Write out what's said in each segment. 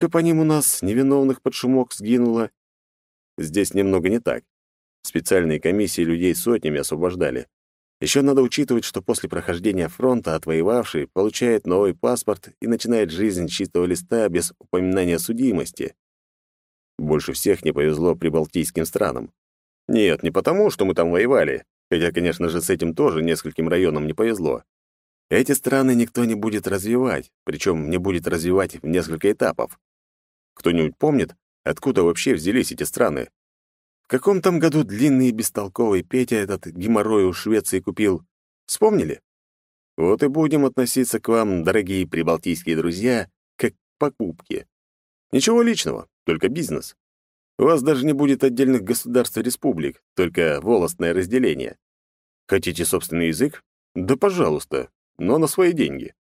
да по ним у нас невиновных под шумок сгинуло. Здесь немного не так. Специальные комиссии людей сотнями освобождали. Еще надо учитывать, что после прохождения фронта отвоевавший получает новый паспорт и начинает жизнь чистого листа без упоминания судимости. Больше всех не повезло прибалтийским странам. Нет, не потому, что мы там воевали, хотя, конечно же, с этим тоже нескольким районам не повезло. Эти страны никто не будет развивать, причем не будет развивать в несколько этапов. Кто-нибудь помнит, откуда вообще взялись эти страны? В каком там году длинный и бестолковый Петя этот геморрой у Швеции купил? Вспомнили? Вот и будем относиться к вам, дорогие прибалтийские друзья, как к покупке. Ничего личного, только бизнес. У вас даже не будет отдельных государств и республик, только волостное разделение. Хотите собственный язык? Да пожалуйста, но на свои деньги.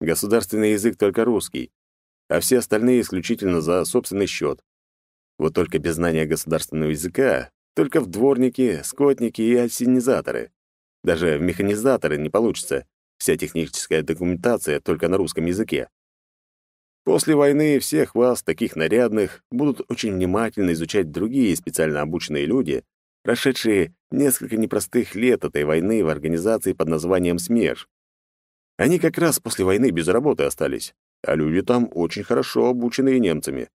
Государственный язык только русский, а все остальные исключительно за собственный счет. Вот только без знания государственного языка, только в дворники, скотники и осенизаторы. Даже в механизаторы не получится. Вся техническая документация только на русском языке. После войны всех вас, таких нарядных, будут очень внимательно изучать другие специально обученные люди, прошедшие несколько непростых лет этой войны в организации под названием СМЕРШ. Они как раз после войны без работы остались, а люди там очень хорошо обученные немцами.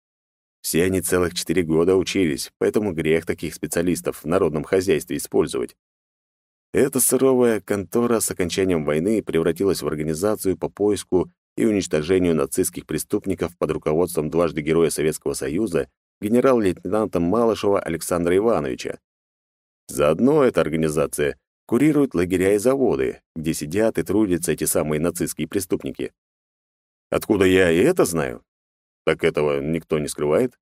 Все они целых четыре года учились, поэтому грех таких специалистов в народном хозяйстве использовать. Эта суровая контора с окончанием войны превратилась в организацию по поиску и уничтожению нацистских преступников под руководством дважды Героя Советского Союза генерал-лейтенантом Малышева Александра Ивановича. Заодно эта организация курирует лагеря и заводы, где сидят и трудятся эти самые нацистские преступники. Откуда я и это знаю? Так этого никто не скрывает.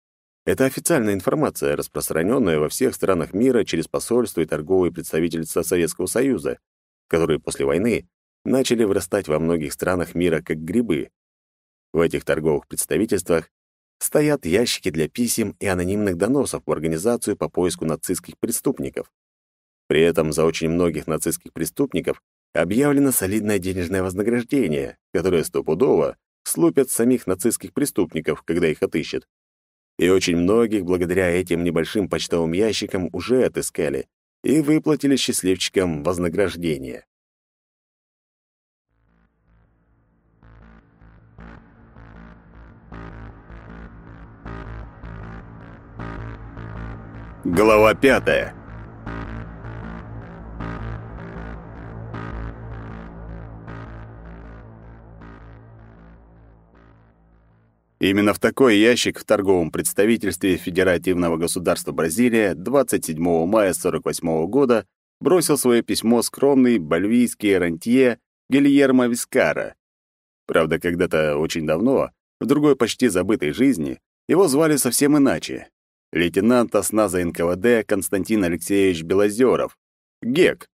Это официальная информация, распространенная во всех странах мира через посольства и торговые представительства Советского Союза, которые после войны начали вырастать во многих странах мира как грибы. В этих торговых представительствах стоят ящики для писем и анонимных доносов в организацию по поиску нацистских преступников. При этом за очень многих нацистских преступников объявлено солидное денежное вознаграждение, которое стопудово слупят самих нацистских преступников, когда их отыщут. И очень многих благодаря этим небольшим почтовым ящикам уже отыскали и выплатили счастливчикам вознаграждение. Глава пятая Именно в такой ящик в торговом представительстве Федеративного государства Бразилия 27 мая 48 года бросил свое письмо скромный бальвийский рантье Гильермо Вискара. Правда, когда-то очень давно, в другой почти забытой жизни, его звали совсем иначе. Лейтенант осназа НКВД Константин Алексеевич Белозеров. Гек.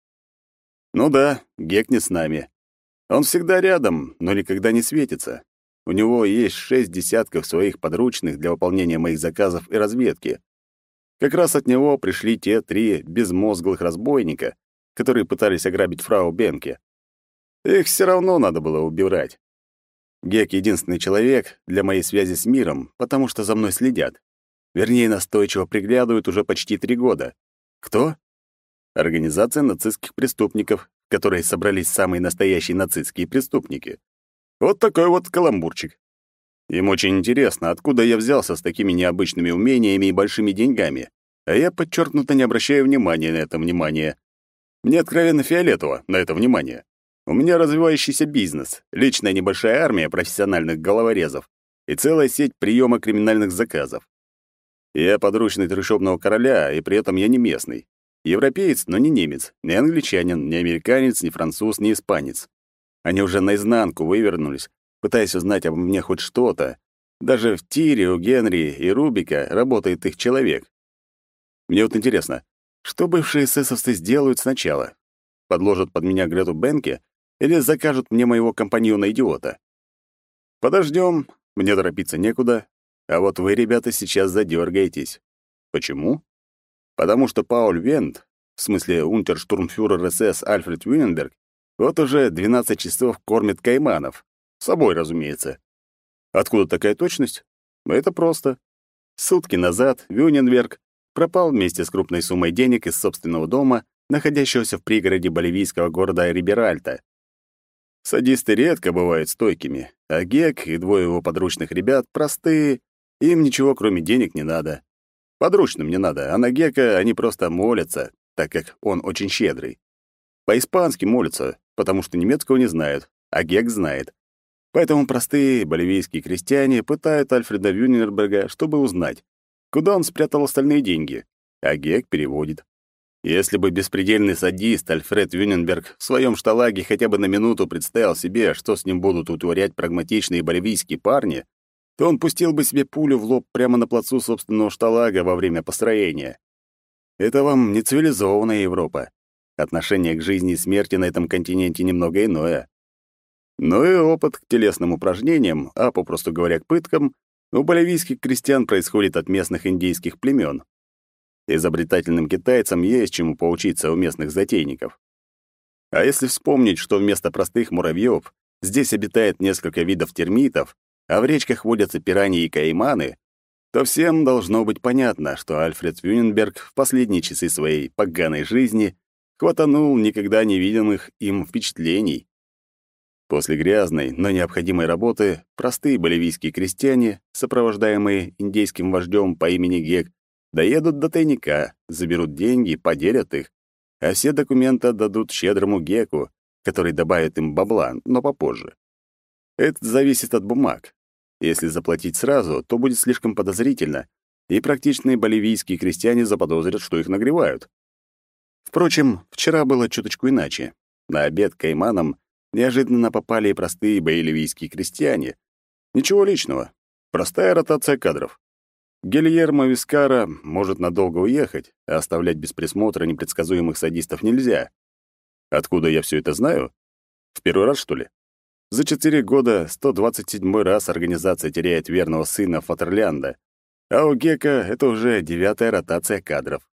Ну да, Гек не с нами. Он всегда рядом, но никогда не светится. У него есть шесть десятков своих подручных для выполнения моих заказов и разведки. Как раз от него пришли те три безмозглых разбойника, которые пытались ограбить фрау Бенке. Их все равно надо было убирать. Гек — единственный человек для моей связи с миром, потому что за мной следят. Вернее, настойчиво приглядывают уже почти три года. Кто? Организация нацистских преступников, в которой собрались самые настоящие нацистские преступники. Вот такой вот каламбурчик. Им очень интересно, откуда я взялся с такими необычными умениями и большими деньгами, а я подчеркнуто не обращаю внимания на это внимание. Мне откровенно фиолетово на это внимание. У меня развивающийся бизнес, личная небольшая армия профессиональных головорезов и целая сеть приема криминальных заказов. Я подручный трущобного короля, и при этом я не местный. Европеец, но не немец, не англичанин, не американец, не француз, не испанец. Они уже наизнанку вывернулись, пытаясь узнать обо мне хоть что-то. Даже в тире у Генри и Рубика работает их человек. Мне вот интересно, что бывшие эсэсовцы сделают сначала? Подложат под меня Грету Бенке или закажут мне моего компаньона-идиота? Подождем, мне торопиться некуда, а вот вы, ребята, сейчас задергаетесь. Почему? Потому что Пауль Вент, в смысле унтерштурмфюрер СС Альфред Вюненберг, вот уже 12 часов кормит кайманов. Собой, разумеется. Откуда такая точность? Это просто. Сутки назад Вюненберг пропал вместе с крупной суммой денег из собственного дома, находящегося в пригороде боливийского города Риберальта. Садисты редко бывают стойкими, а Гек и двое его подручных ребят простые, им ничего кроме денег не надо. Подручным не надо, а на Гека они просто молятся, так как он очень щедрый. По-испански молятся, потому что немецкого не знают, а Гек знает. Поэтому простые боливийские крестьяне пытают Альфреда Вюнерберга, чтобы узнать, куда он спрятал остальные деньги, а Гек переводит. Если бы беспредельный садист Альфред Вюненберг в своем шталаге хотя бы на минуту представил себе, что с ним будут утворять прагматичные боливийские парни, то он пустил бы себе пулю в лоб прямо на плацу собственного шталага во время построения. Это вам не цивилизованная Европа. Отношение к жизни и смерти на этом континенте немного иное. Но и опыт к телесным упражнениям, а попросту говоря, к пыткам, у боливийских крестьян происходит от местных индейских племен. Изобретательным китайцам есть чему поучиться у местных затейников. А если вспомнить, что вместо простых муравьев здесь обитает несколько видов термитов, а в речках водятся пираньи и кайманы, то всем должно быть понятно, что Альфред Вюненберг в последние часы своей поганой жизни хватанул никогда не виденных им впечатлений. После грязной, но необходимой работы простые боливийские крестьяне, сопровождаемые индейским вождем по имени Гек, Доедут до тайника, заберут деньги, поделят их, а все документы отдадут щедрому Геку, который добавит им бабла, но попозже. Это зависит от бумаг. Если заплатить сразу, то будет слишком подозрительно, и практичные боливийские крестьяне заподозрят, что их нагревают. Впрочем, вчера было чуточку иначе. На обед к кайманам неожиданно попали и простые боливийские крестьяне. Ничего личного. Простая ротация кадров. Гильермо Вискара может надолго уехать, а оставлять без присмотра непредсказуемых садистов нельзя. Откуда я все это знаю? В первый раз, что ли? За четыре года 127 раз организация теряет верного сына Фатерлянда, а у Гека это уже девятая ротация кадров.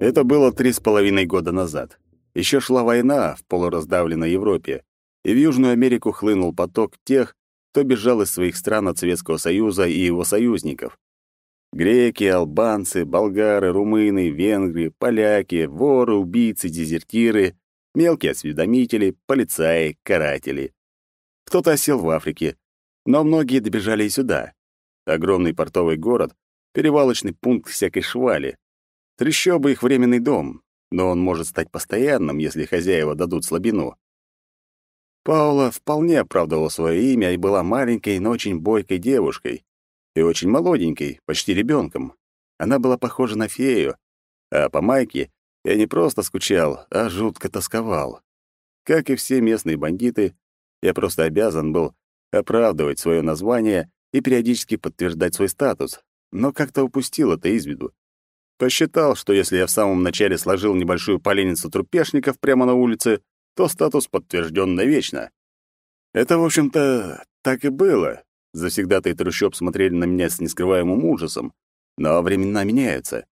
Это было три с половиной года назад. Еще шла война в полураздавленной Европе, и в Южную Америку хлынул поток тех, кто бежал из своих стран от Советского Союза и его союзников. Греки, албанцы, болгары, румыны, венгры, поляки, воры, убийцы, дезертиры, мелкие осведомители, полицаи, каратели. Кто-то осел в Африке, но многие добежали и сюда. Огромный портовый город, перевалочный пункт всякой швали. Трещобы их временный дом, но он может стать постоянным, если хозяева дадут слабину. Паула вполне оправдывала свое имя и была маленькой, но очень бойкой девушкой. И очень молоденькой, почти ребенком. Она была похожа на фею. А по Майке я не просто скучал, а жутко тосковал. Как и все местные бандиты, я просто обязан был оправдывать свое название и периодически подтверждать свой статус, но как-то упустил это из виду. Посчитал, что если я в самом начале сложил небольшую поленницу трупешников прямо на улице, то статус подтвержден навечно. Это, в общем-то, так и было. Завсегдатые трущоб смотрели на меня с нескрываемым ужасом, но времена меняются.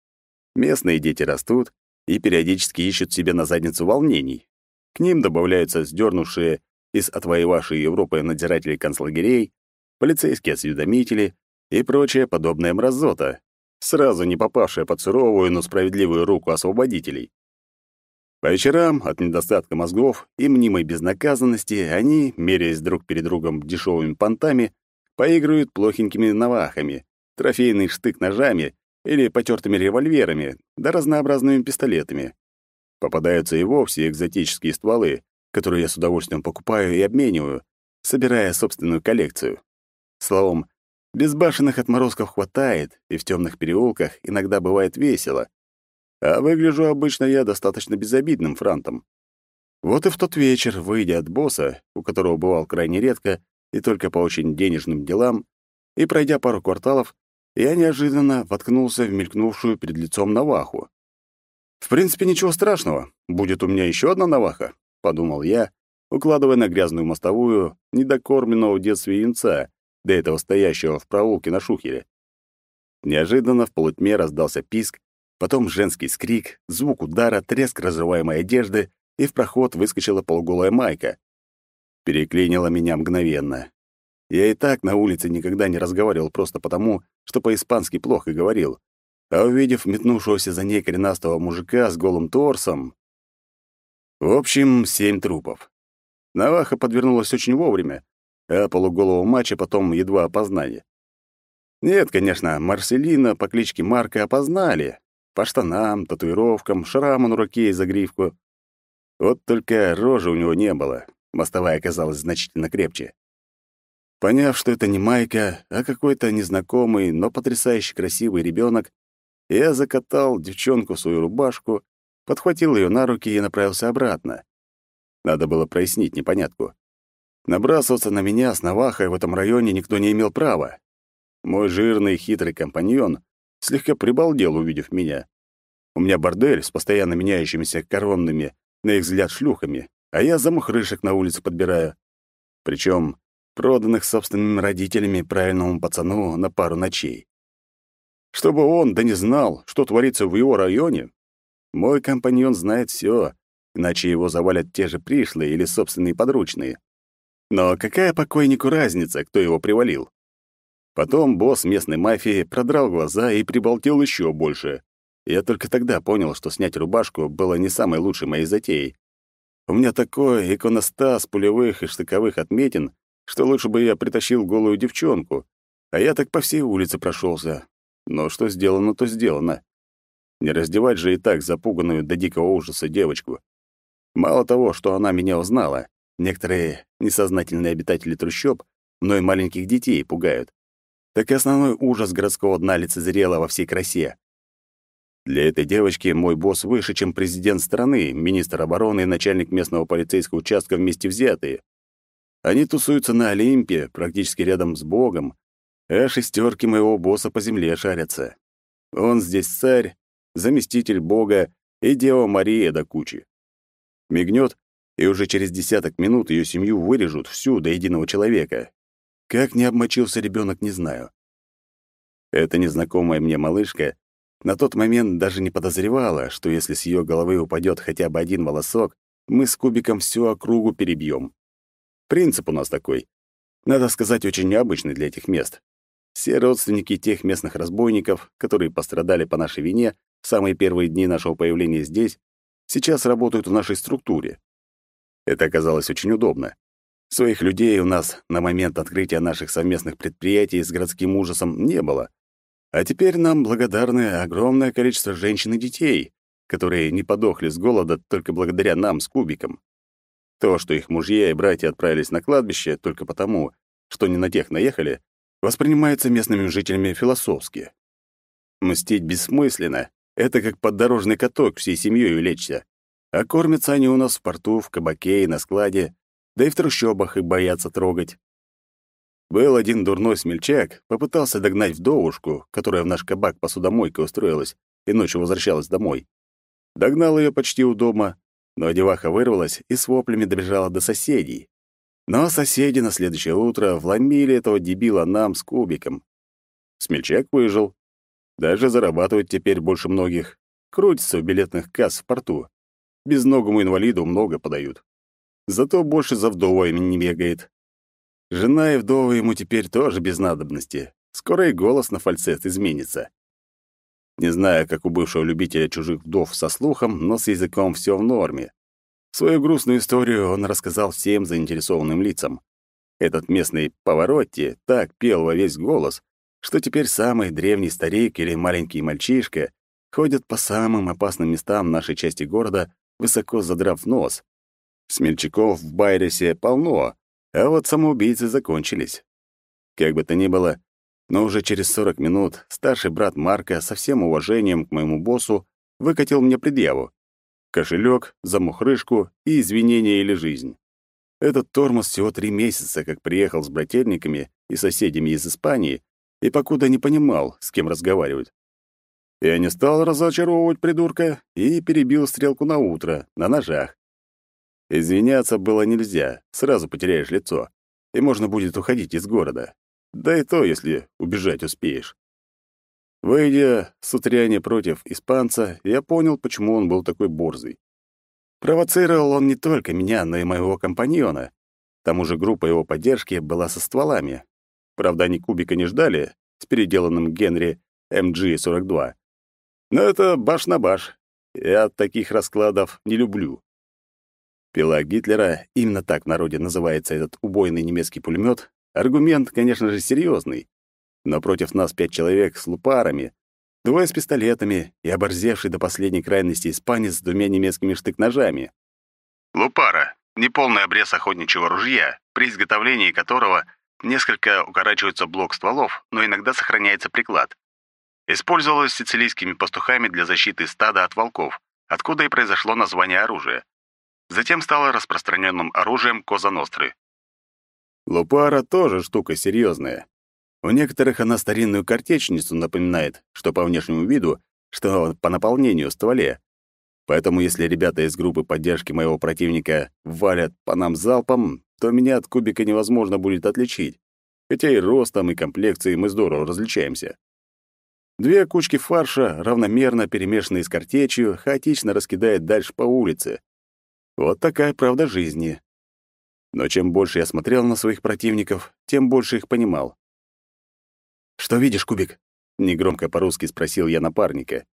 Местные дети растут и периодически ищут себе на задницу волнений. К ним добавляются сдернувшие из отвоевавшей Европы надзирателей концлагерей, полицейские осведомители и прочая подобная мразота, сразу не попавшая под суровую, но справедливую руку освободителей. По вечерам от недостатка мозгов и мнимой безнаказанности они, меряясь друг перед другом дешевыми понтами, поигрывают плохенькими навахами, трофейный штык-ножами или потертыми револьверами, да разнообразными пистолетами. Попадаются и вовсе экзотические стволы, которые я с удовольствием покупаю и обмениваю, собирая собственную коллекцию. Словом, безбашенных отморозков хватает, и в темных переулках иногда бывает весело, а выгляжу обычно я достаточно безобидным франтом. Вот и в тот вечер, выйдя от босса, у которого бывал крайне редко и только по очень денежным делам, и пройдя пару кварталов, я неожиданно воткнулся в мелькнувшую перед лицом наваху. «В принципе, ничего страшного. Будет у меня еще одна наваха», — подумал я, укладывая на грязную мостовую недокормленного в детстве янца, до этого стоящего в проулке на шухере. Неожиданно в полутьме раздался писк, Потом женский скрик, звук удара, треск разрываемой одежды, и в проход выскочила полуголая майка. Переклинила меня мгновенно. Я и так на улице никогда не разговаривал просто потому, что по-испански плохо говорил. А увидев метнувшегося за ней коренастого мужика с голым торсом... В общем, семь трупов. Наваха подвернулась очень вовремя, а полуголого мача потом едва опознали. Нет, конечно, Марселина по кличке Марка опознали. По штанам, татуировкам, шраму на руке и загривку. Вот только рожи у него не было. Мостовая оказалась значительно крепче. Поняв, что это не Майка, а какой-то незнакомый, но потрясающе красивый ребенок, я закатал девчонку в свою рубашку, подхватил ее на руки и направился обратно. Надо было прояснить непонятку. Набрасываться на меня с навахой в этом районе никто не имел права. Мой жирный хитрый компаньон слегка прибалдел, увидев меня. У меня бордель с постоянно меняющимися коронными, на их взгляд, шлюхами, а я замухрышек на улице подбираю. Причем проданных собственными родителями правильному пацану на пару ночей. Чтобы он да не знал, что творится в его районе, мой компаньон знает все, иначе его завалят те же пришлые или собственные подручные. Но какая покойнику разница, кто его привалил? Потом босс местной мафии продрал глаза и прибалтил еще больше. Я только тогда понял, что снять рубашку было не самой лучшей моей затеей. У меня такой иконостас пулевых и штыковых отметин, что лучше бы я притащил голую девчонку, а я так по всей улице прошелся. Но что сделано, то сделано. Не раздевать же и так запуганную до дикого ужаса девочку. Мало того, что она меня узнала, некоторые несознательные обитатели трущоб мной маленьких детей пугают так и основной ужас городского дна лицезрела во всей красе. Для этой девочки мой босс выше, чем президент страны, министр обороны и начальник местного полицейского участка вместе взятые. Они тусуются на Олимпе, практически рядом с Богом, а шестерки моего босса по земле шарятся. Он здесь царь, заместитель Бога и Дева Мария до кучи. Мигнет, и уже через десяток минут ее семью вырежут всю до единого человека, как не обмочился ребенок, не знаю. Эта незнакомая мне малышка на тот момент даже не подозревала, что если с ее головы упадет хотя бы один волосок, мы с Кубиком всю округу перебьем. Принцип у нас такой. Надо сказать, очень необычный для этих мест. Все родственники тех местных разбойников, которые пострадали по нашей вине в самые первые дни нашего появления здесь, сейчас работают в нашей структуре. Это оказалось очень удобно. Своих людей у нас на момент открытия наших совместных предприятий с городским ужасом не было. А теперь нам благодарны огромное количество женщин и детей, которые не подохли с голода только благодаря нам с Кубиком. То, что их мужья и братья отправились на кладбище только потому, что не на тех наехали, воспринимается местными жителями философски. Мстить бессмысленно — это как поддорожный каток всей семьей лечься. А кормятся они у нас в порту, в кабаке и на складе, да и в трущобах их боятся трогать. Был один дурной смельчак, попытался догнать вдовушку, которая в наш кабак посудомойкой устроилась и ночью возвращалась домой. Догнал ее почти у дома, но деваха вырвалась и с воплями добежала до соседей. Но соседи на следующее утро вломили этого дебила нам с кубиком. Смельчак выжил. Даже зарабатывает теперь больше многих. Крутится в билетных касс в порту. Безногому инвалиду много подают. Зато больше за вдовами не бегает. Жена и вдова ему теперь тоже без надобности. Скоро и голос на фальцет изменится. Не знаю, как у бывшего любителя чужих вдов со слухом, но с языком все в норме. Свою грустную историю он рассказал всем заинтересованным лицам. Этот местный Поворотти так пел во весь голос, что теперь самый древний старик или маленький мальчишка ходят по самым опасным местам нашей части города, высоко задрав нос. Смельчаков в Байресе полно, а вот самоубийцы закончились. Как бы то ни было, но уже через 40 минут старший брат Марка со всем уважением к моему боссу выкатил мне предъяву. Кошелек, замухрышку и извинения или жизнь. Этот тормоз всего три месяца, как приехал с брательниками и соседями из Испании, и покуда не понимал, с кем разговаривать. Я не стал разочаровывать придурка и перебил стрелку на утро, на ножах. Извиняться было нельзя, сразу потеряешь лицо, и можно будет уходить из города. Да и то, если убежать успеешь. Выйдя с утряне против испанца, я понял, почему он был такой борзый. Провоцировал он не только меня, но и моего компаньона. К тому же группа его поддержки была со стволами. Правда, они кубика не ждали с переделанным Генри MG-42. Но это баш на баш. Я таких раскладов не люблю. Пила Гитлера, именно так в народе называется этот убойный немецкий пулемет, аргумент, конечно же, серьезный. Но против нас пять человек с лупарами, двое с пистолетами и оборзевший до последней крайности испанец с двумя немецкими штык-ножами. Лупара — неполный обрез охотничьего ружья, при изготовлении которого несколько укорачивается блок стволов, но иногда сохраняется приклад. Использовалось сицилийскими пастухами для защиты стада от волков, откуда и произошло название оружия. Затем стало распространенным оружием Коза Ностры. Лупара тоже штука серьезная. У некоторых она старинную картечницу напоминает, что по внешнему виду, что по наполнению стволе. Поэтому если ребята из группы поддержки моего противника валят по нам залпом, то меня от кубика невозможно будет отличить. Хотя и ростом, и комплекцией мы здорово различаемся. Две кучки фарша, равномерно перемешанные с картечью, хаотично раскидает дальше по улице. Вот такая правда жизни. Но чем больше я смотрел на своих противников, тем больше их понимал. «Что видишь, Кубик?» — негромко по-русски спросил я напарника.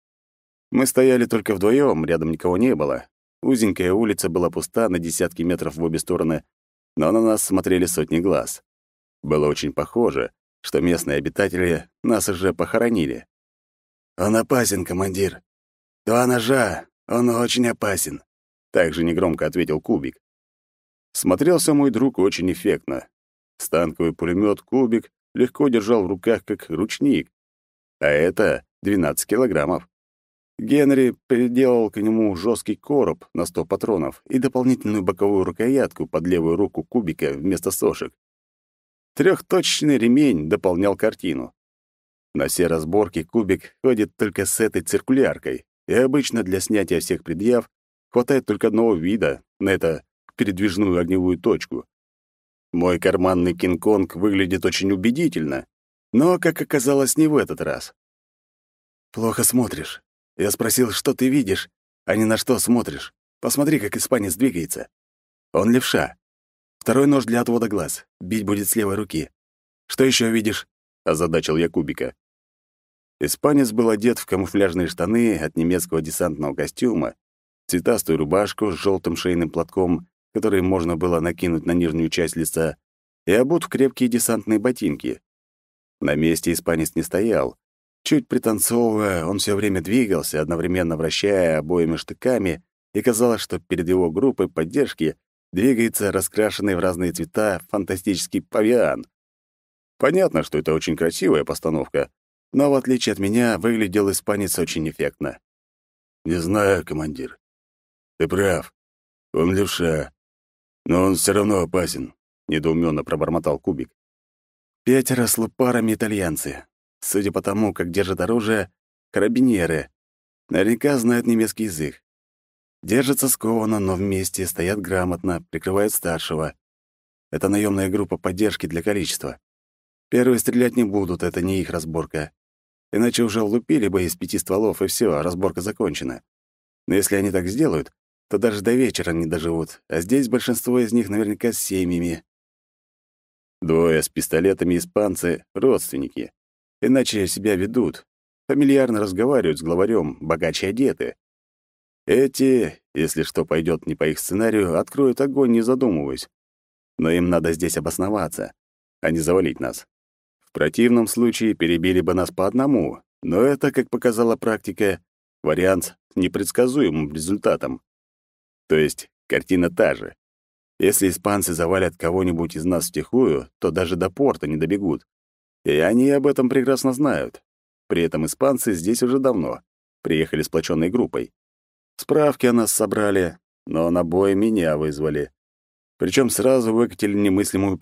Мы стояли только вдвоем, рядом никого не было. Узенькая улица была пуста на десятки метров в обе стороны, но на нас смотрели сотни глаз. Было очень похоже, что местные обитатели нас уже похоронили. «Он опасен, командир. Два ножа, он очень опасен», — также негромко ответил Кубик. Смотрелся мой друг очень эффектно. Станковый пулемет Кубик легко держал в руках, как ручник. А это 12 килограммов. Генри приделал к нему жесткий короб на 100 патронов и дополнительную боковую рукоятку под левую руку кубика вместо сошек. Трехточечный ремень дополнял картину. На все разборки кубик ходит только с этой циркуляркой, и обычно для снятия всех предъяв хватает только одного вида на это передвижную огневую точку. Мой карманный Кинг-Конг выглядит очень убедительно, но, как оказалось, не в этот раз. «Плохо смотришь. Я спросил, что ты видишь, а не на что смотришь. Посмотри, как испанец двигается. Он левша. Второй нож для отвода глаз. Бить будет с левой руки. Что еще видишь?» — озадачил я Кубика. Испанец был одет в камуфляжные штаны от немецкого десантного костюма, цветастую рубашку с желтым шейным платком которые можно было накинуть на нижнюю часть лица, и обут в крепкие десантные ботинки. На месте испанец не стоял. Чуть пританцовывая, он все время двигался, одновременно вращая обоими штыками, и казалось, что перед его группой поддержки двигается раскрашенный в разные цвета фантастический павиан. Понятно, что это очень красивая постановка, но, в отличие от меня, выглядел испанец очень эффектно. «Не знаю, командир. Ты прав. Он левша. Но он все равно опасен, недоуменно пробормотал Кубик. Пятеро с лупарами итальянцы. Судя по тому, как держат оружие, карабинеры. Наверняка знают немецкий язык. Держатся скованно, но вместе, стоят грамотно, прикрывают старшего. Это наемная группа поддержки для количества. Первые стрелять не будут, это не их разборка. Иначе уже влупили бы из пяти стволов, и все, разборка закончена. Но если они так сделают, то даже до вечера не доживут, а здесь большинство из них наверняка с семьями. Двое с пистолетами испанцы — родственники. Иначе себя ведут. Фамильярно разговаривают с главарем, богаче одеты. Эти, если что пойдет не по их сценарию, откроют огонь, не задумываясь. Но им надо здесь обосноваться, а не завалить нас. В противном случае перебили бы нас по одному, но это, как показала практика, вариант с непредсказуемым результатом. То есть картина та же. Если испанцы завалят кого-нибудь из нас втихую, то даже до порта не добегут. И они об этом прекрасно знают. При этом испанцы здесь уже давно. Приехали сплоченной группой. Справки о нас собрали, но на бой меня вызвали. Причем сразу выкатили немыслимую